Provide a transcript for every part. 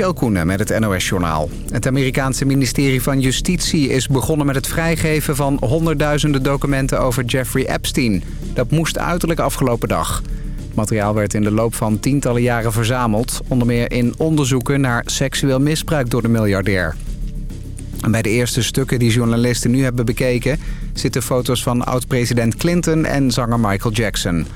Michel Koenen met het NOS-journaal. Het Amerikaanse ministerie van Justitie is begonnen met het vrijgeven van honderdduizenden documenten over Jeffrey Epstein. Dat moest uiterlijk afgelopen dag. Het materiaal werd in de loop van tientallen jaren verzameld... onder meer in onderzoeken naar seksueel misbruik door de miljardair. En bij de eerste stukken die journalisten nu hebben bekeken... zitten foto's van oud-president Clinton en zanger Michael Jackson...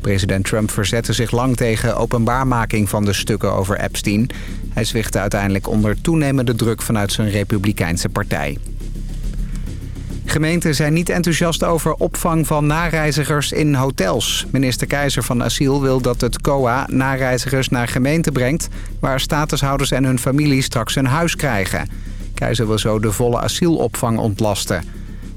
President Trump verzette zich lang tegen openbaarmaking van de stukken over Epstein. Hij zwichtte uiteindelijk onder toenemende druk vanuit zijn republikeinse partij. Gemeenten zijn niet enthousiast over opvang van nareizigers in hotels. Minister Keizer van Asiel wil dat het COA nareizigers naar gemeenten brengt... waar statushouders en hun familie straks een huis krijgen. Keizer wil zo de volle asielopvang ontlasten.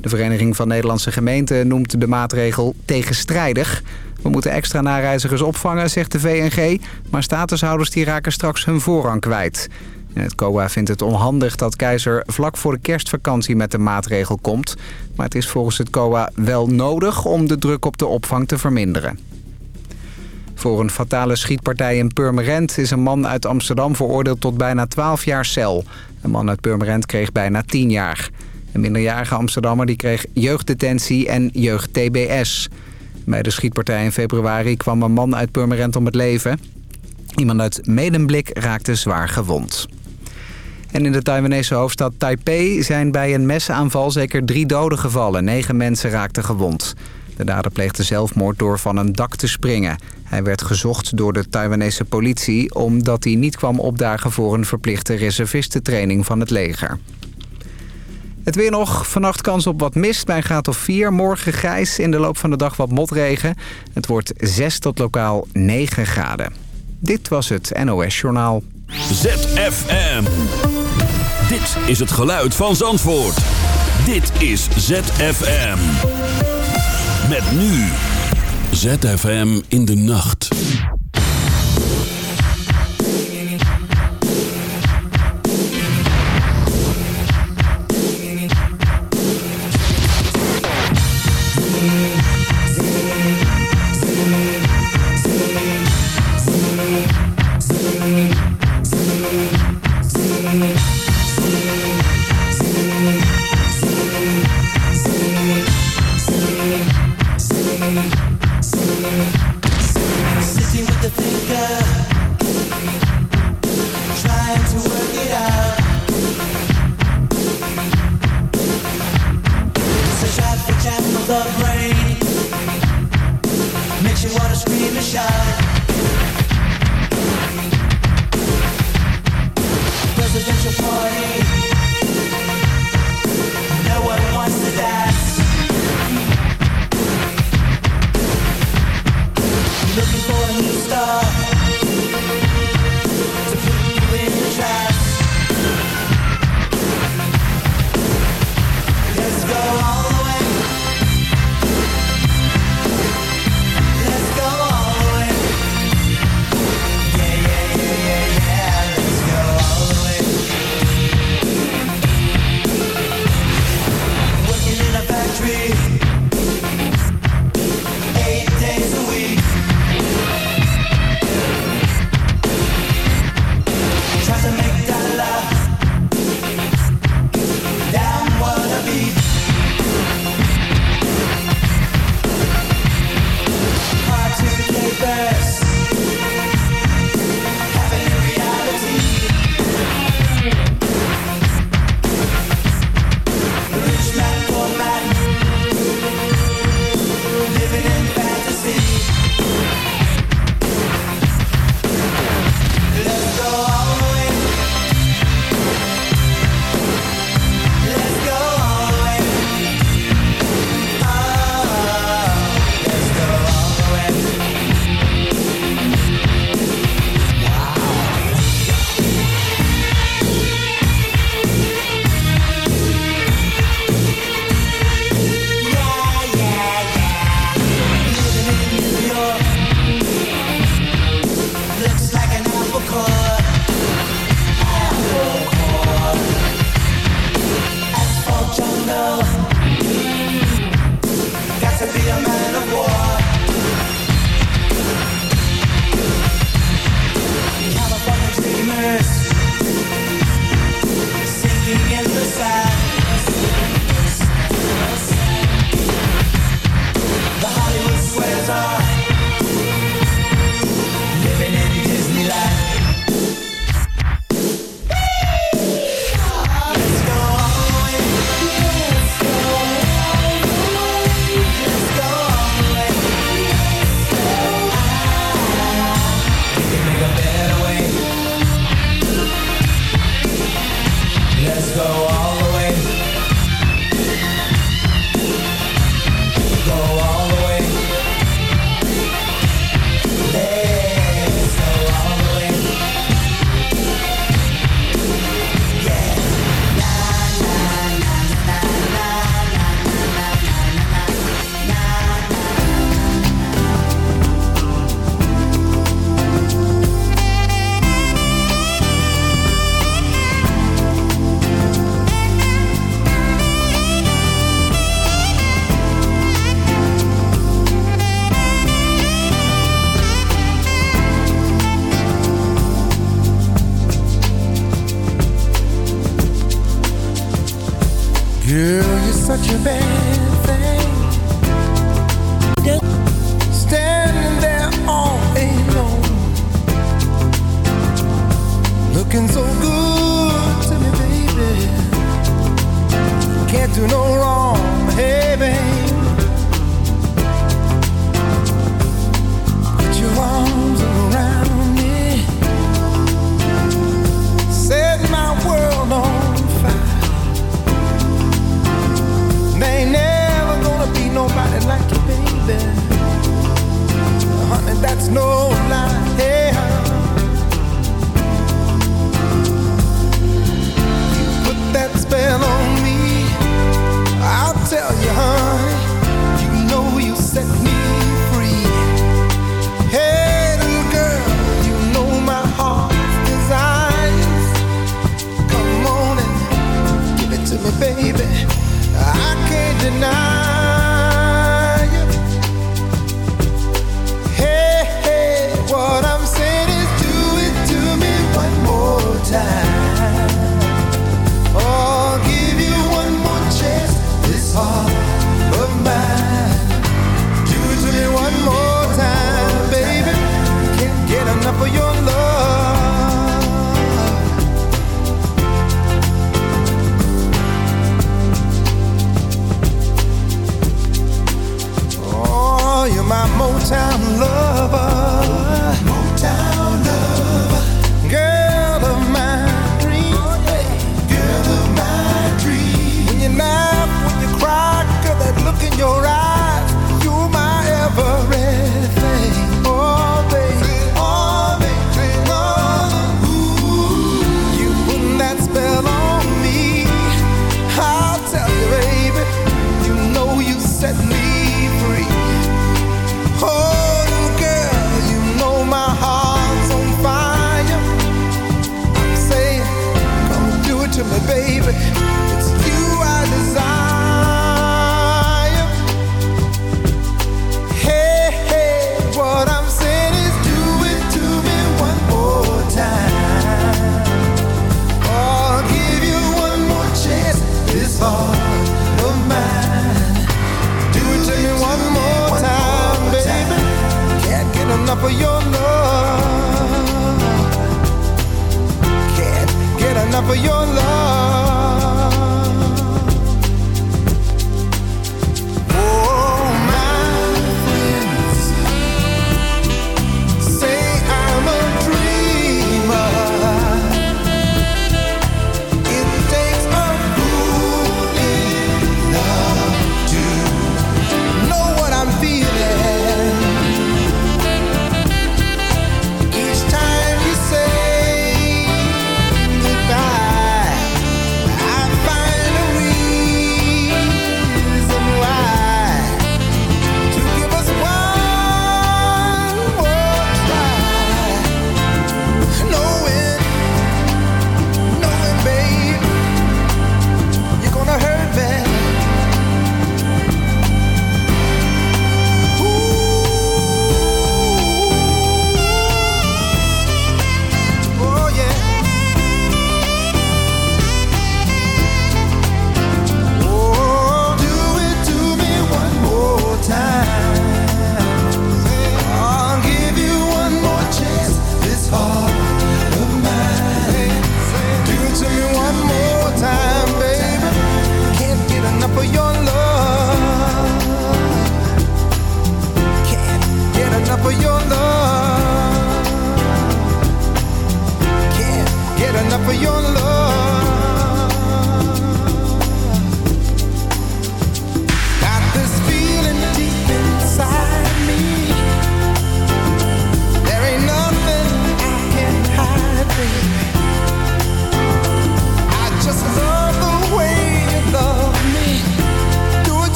De Vereniging van Nederlandse Gemeenten noemt de maatregel tegenstrijdig... We moeten extra nareizigers opvangen, zegt de VNG. Maar statushouders die raken straks hun voorrang kwijt. Het COA vindt het onhandig dat Keizer vlak voor de kerstvakantie met de maatregel komt. Maar het is volgens het COA wel nodig om de druk op de opvang te verminderen. Voor een fatale schietpartij in Purmerend is een man uit Amsterdam veroordeeld tot bijna 12 jaar cel. Een man uit Purmerend kreeg bijna 10 jaar. Een minderjarige Amsterdammer die kreeg jeugddetentie en jeugd-TBS. Bij de schietpartij in februari kwam een man uit Purmerend om het leven. Iemand uit Medemblik raakte zwaar gewond. En in de Taiwanese hoofdstad Taipei zijn bij een mesaanval zeker drie doden gevallen. Negen mensen raakten gewond. De dader pleegde zelfmoord door van een dak te springen. Hij werd gezocht door de Taiwanese politie... omdat hij niet kwam opdagen voor een verplichte reservistentraining van het leger. Het weer nog. Vannacht kans op wat mist bij een graad of 4. Morgen grijs. In de loop van de dag wat motregen. Het wordt 6 tot lokaal 9 graden. Dit was het NOS Journaal. ZFM. Dit is het geluid van Zandvoort. Dit is ZFM. Met nu. ZFM in de nacht.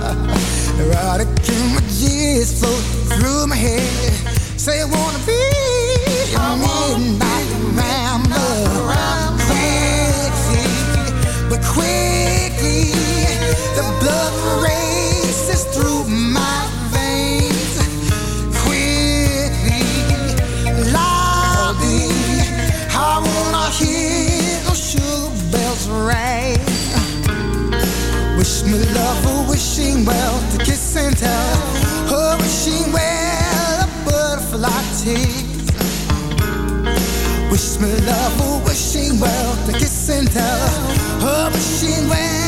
Erotic images flow through my head. Say I wanna be. I want wishing well to kiss and tell. Her wishing well a butterfly tease. Wish me love, oh wishing well to kiss and tell. Her wishing well.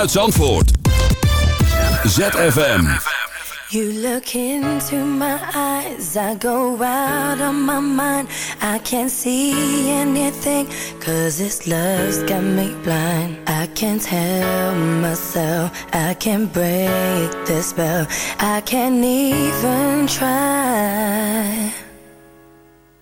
Vanuit Zandvoort. ZFM. You look into my eyes, I go out of my mind. I can't see anything, cause this love's got me blind. I can't help myself, I can't break the spell. I can't even try.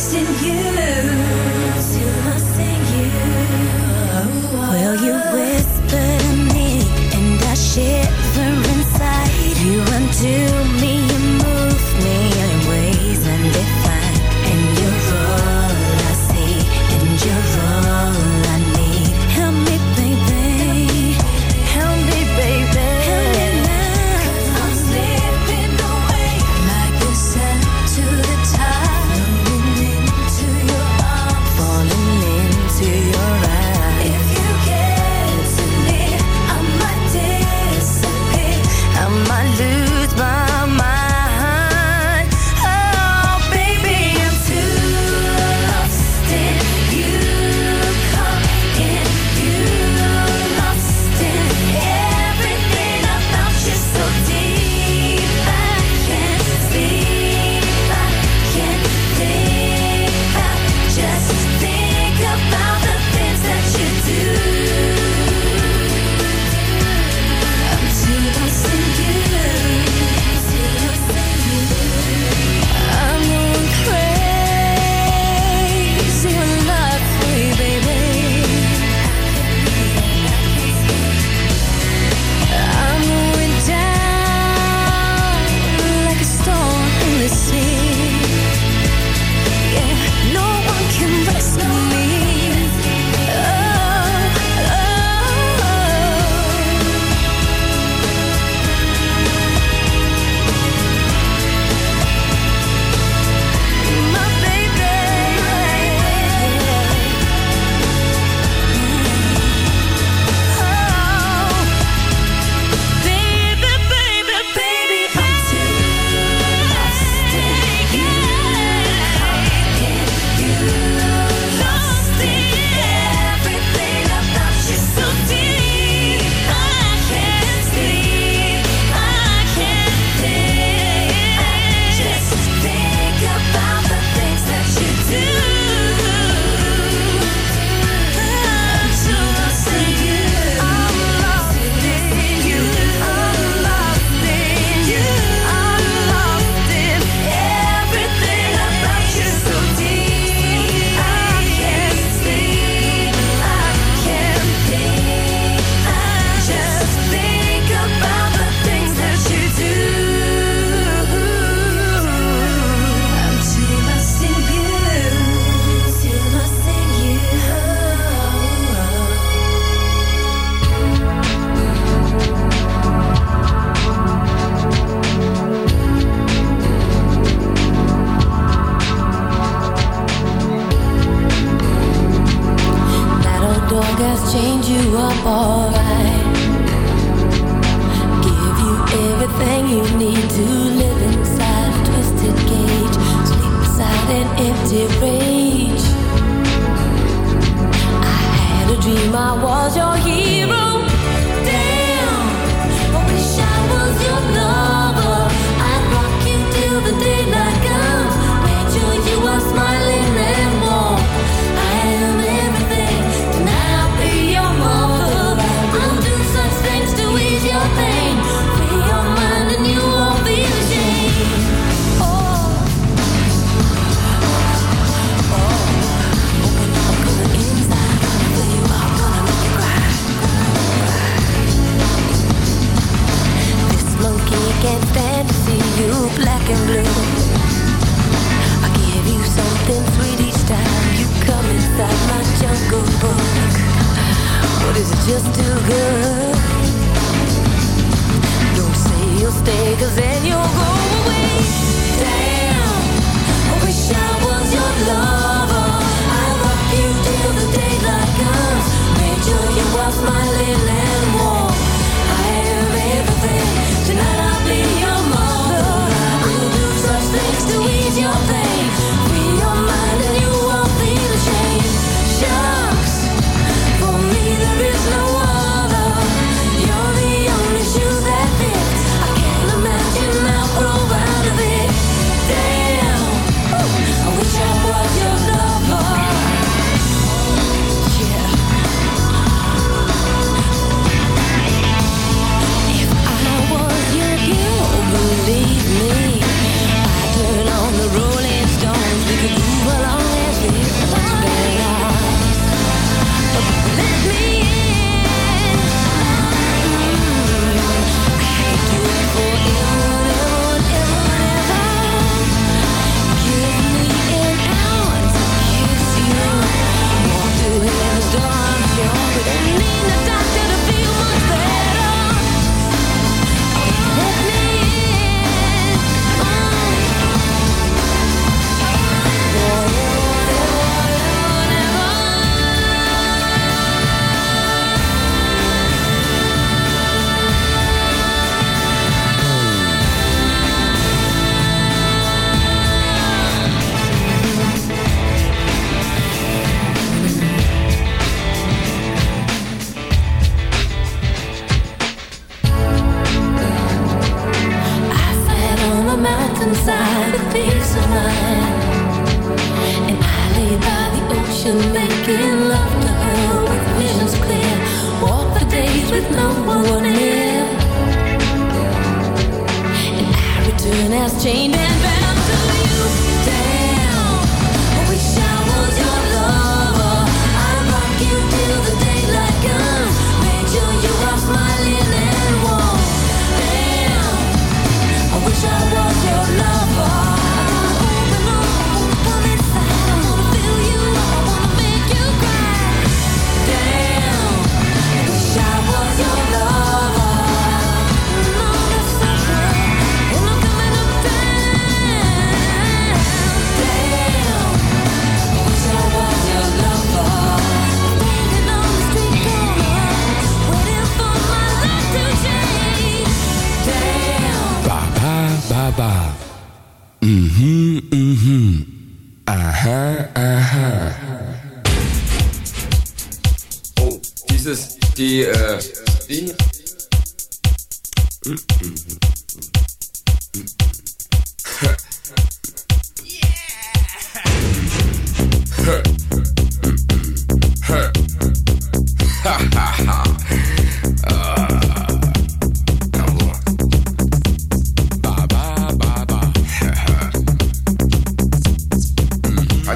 Lost in you,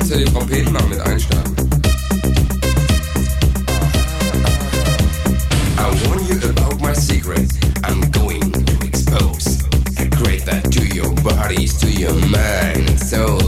kannst den mit einstarten. I warn you about my secret. I'm going to expose. I create that to your bodies, to your mind, soul.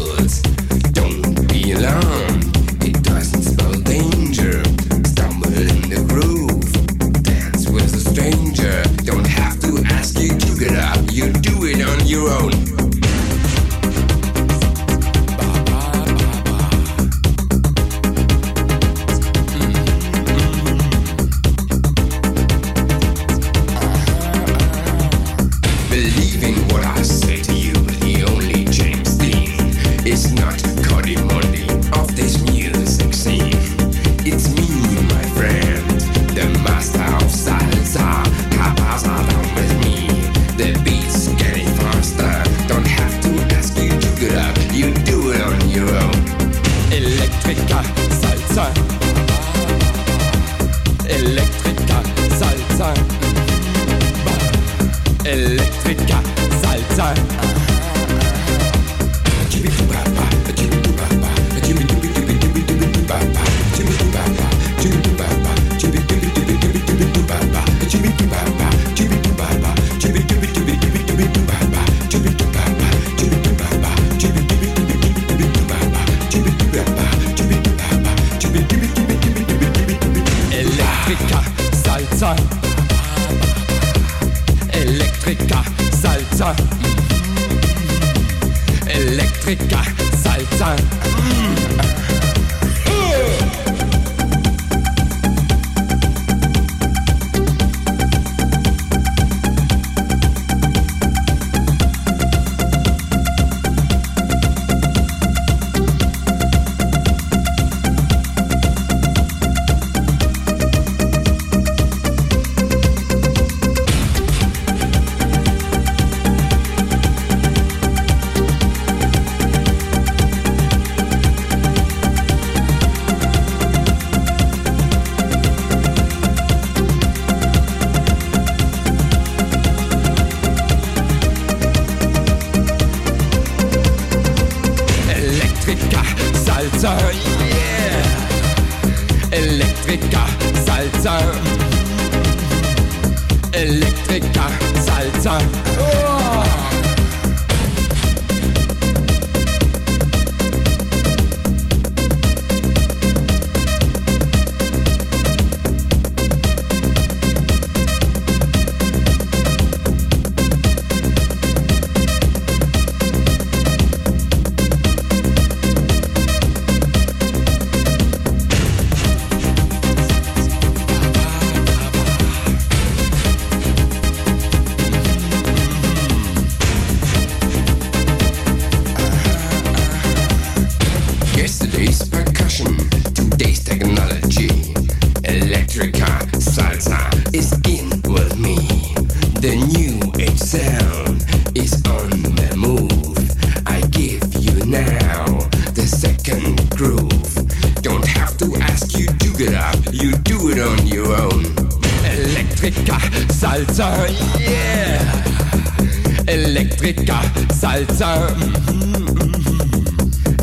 Salsa. Mm-hmm.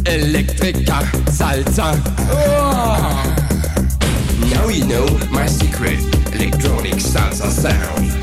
Electrica salsa. Oh. Now you know my secret electronic salsa sound.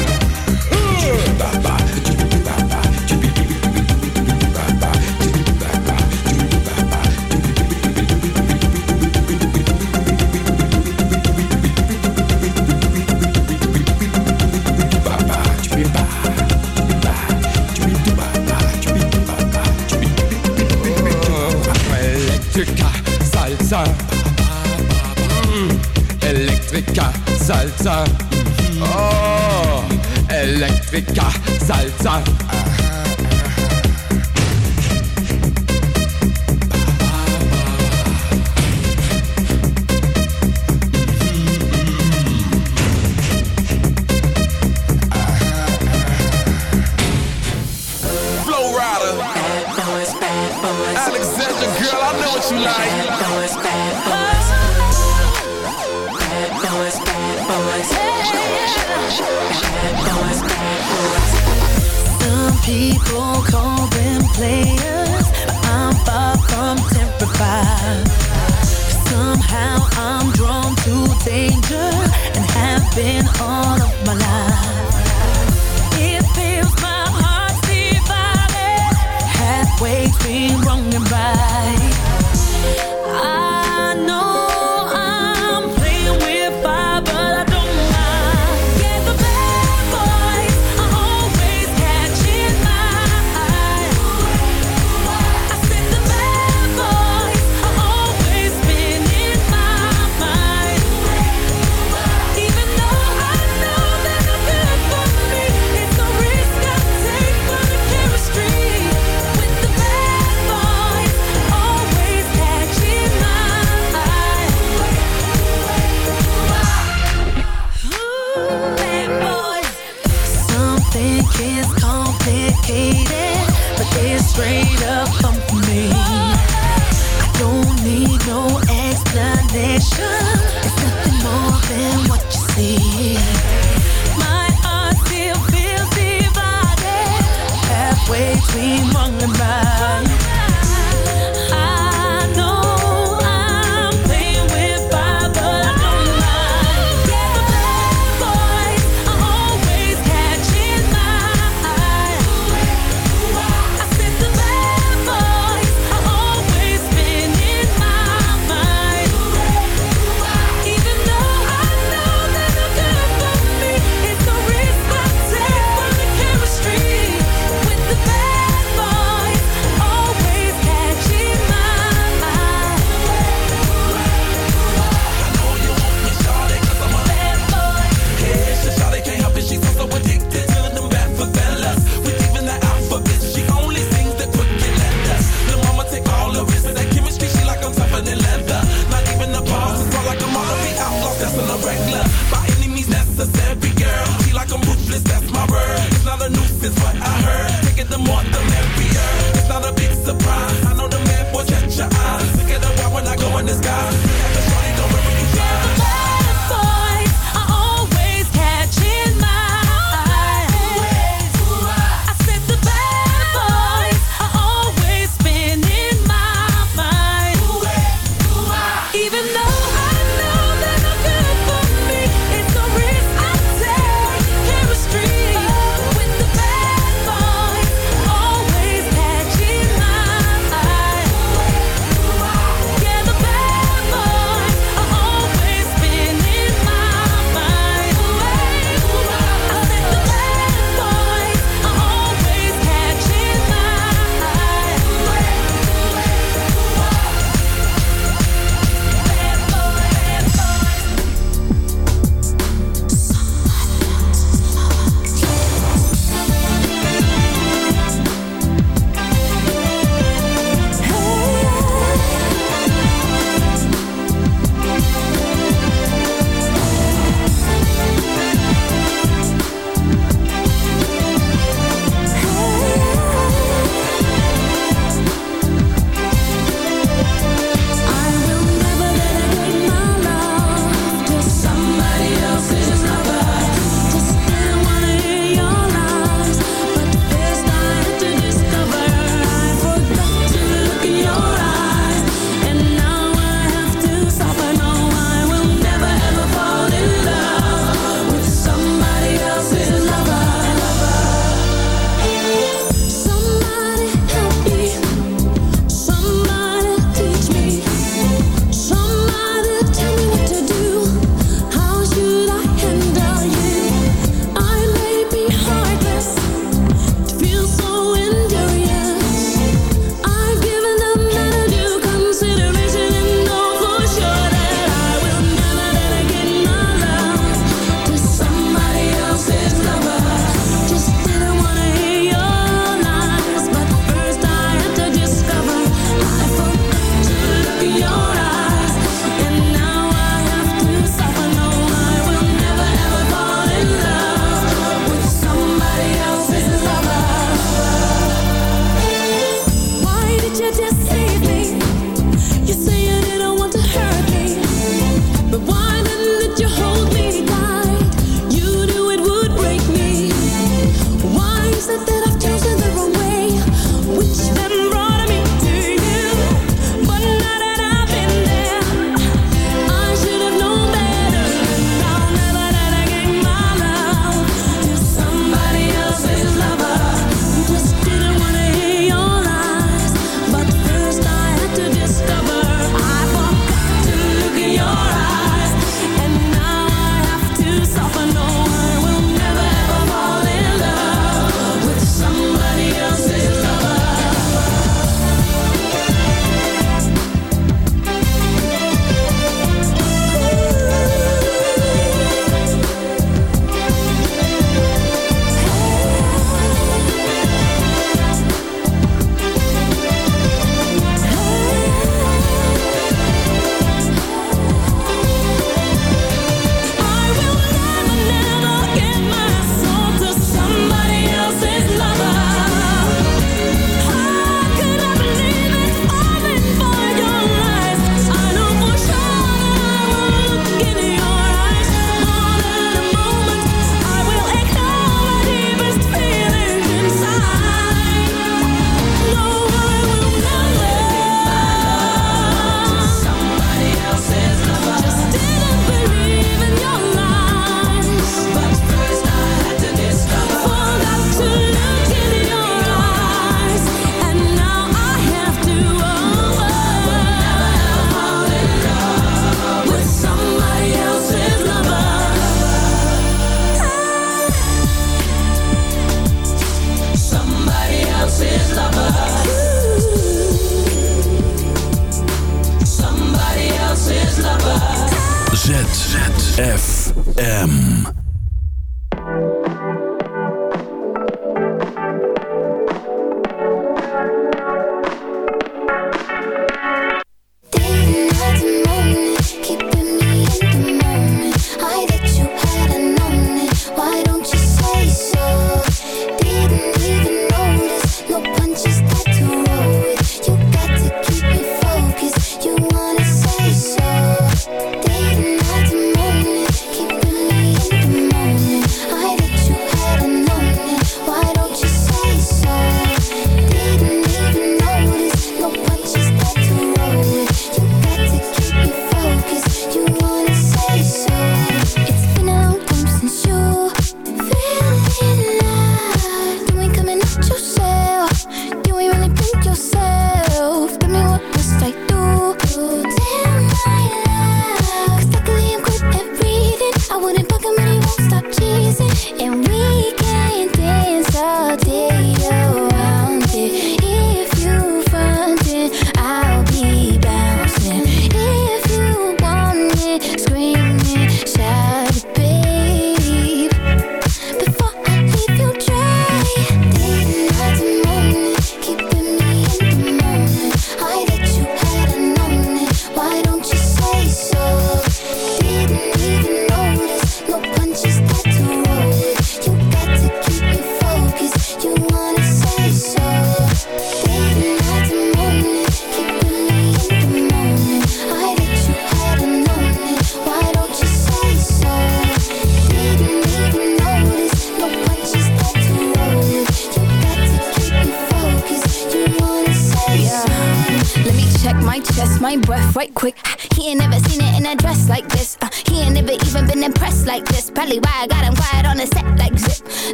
Baba, Electrica salsa. Mm, Electrica salsa. Oh, Electrica salsa. Flow Rider. Alexander, girl, I know what you like. People call them players, I'm far from terrified. Somehow I'm drawn to danger and have been all of my life. It feels my heart divided, halfway between wrong and right.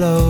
blow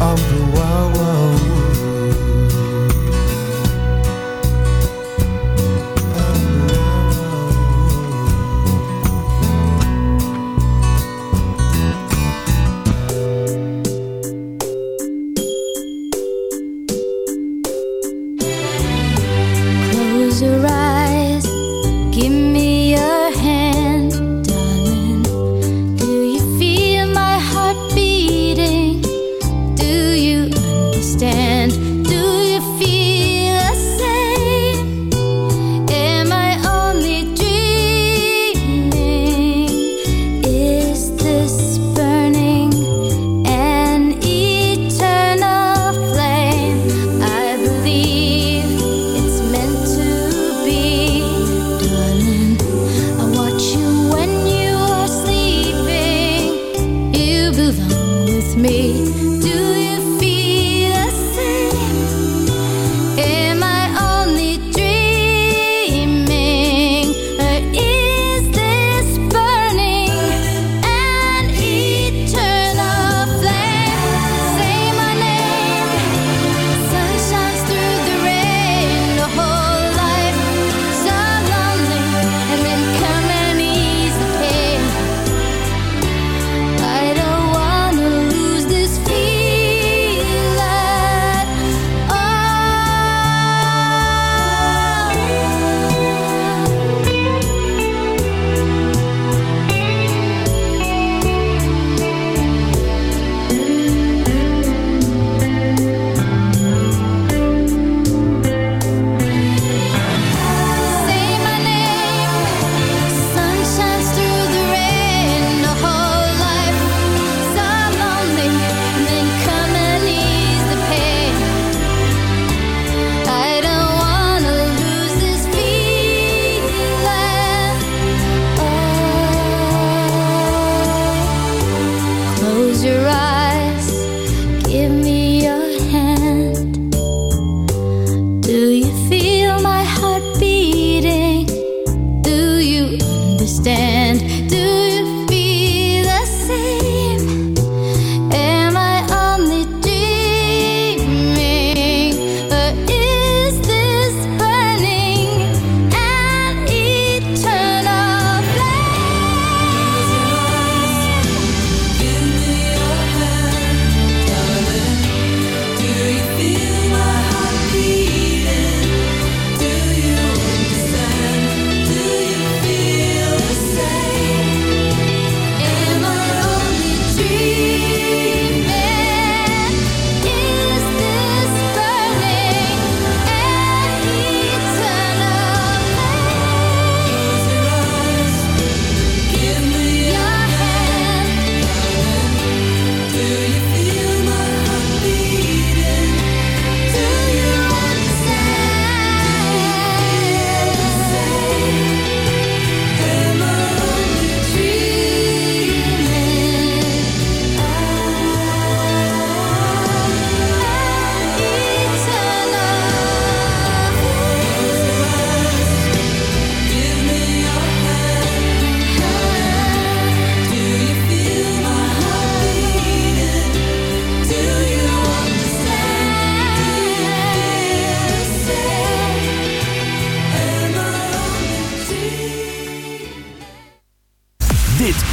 of the world.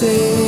say.